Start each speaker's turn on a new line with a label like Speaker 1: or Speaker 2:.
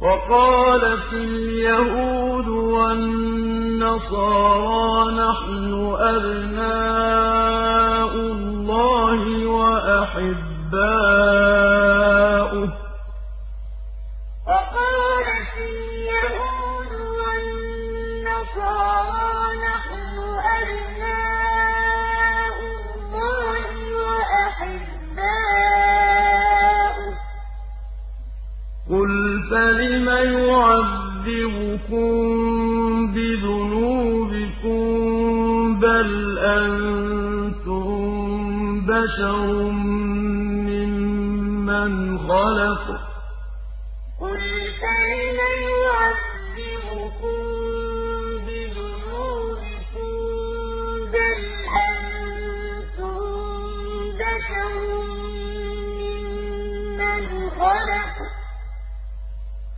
Speaker 1: وَقَالَتِ الْيَهُودُ وَالنَّصَارَىٰ نَحْنُ أَبْنَاءُ اللَّهِ وَأَحِبَّاؤُهُ ۚ. قُلْ فَلِمَ يُعَذِّبُكُم بِذُنُوبِكُم ۖ بَلْ أَنتُم بَشَرٌ مِّمَّنْ خَلَقَ ۚ قُلْ فَلِمَ يُعَذِّبُكُم بِذُنُوبِكُم ۖ بَلْ أَنتُم بَشَرٌ مِّمَّنْ خَلَقَ ۚ